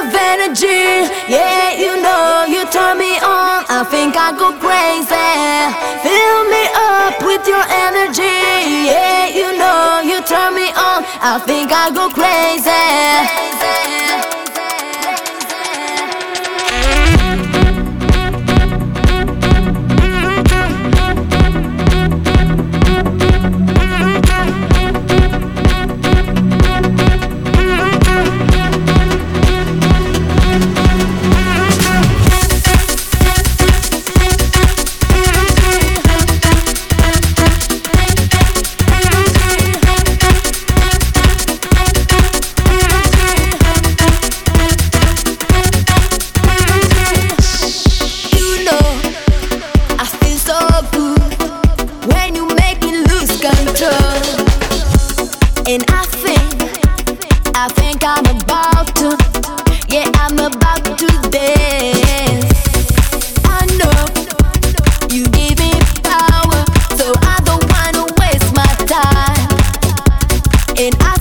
of energy. Yeah, you know, you turn me on. I think I go crazy. Fill me up with your energy. Yeah, you know, you turn me on. I think I go crazy. You And I think, I think I'm about to, yeah, I'm about to dance. I know you give me power, so I don't wanna waste my time. And I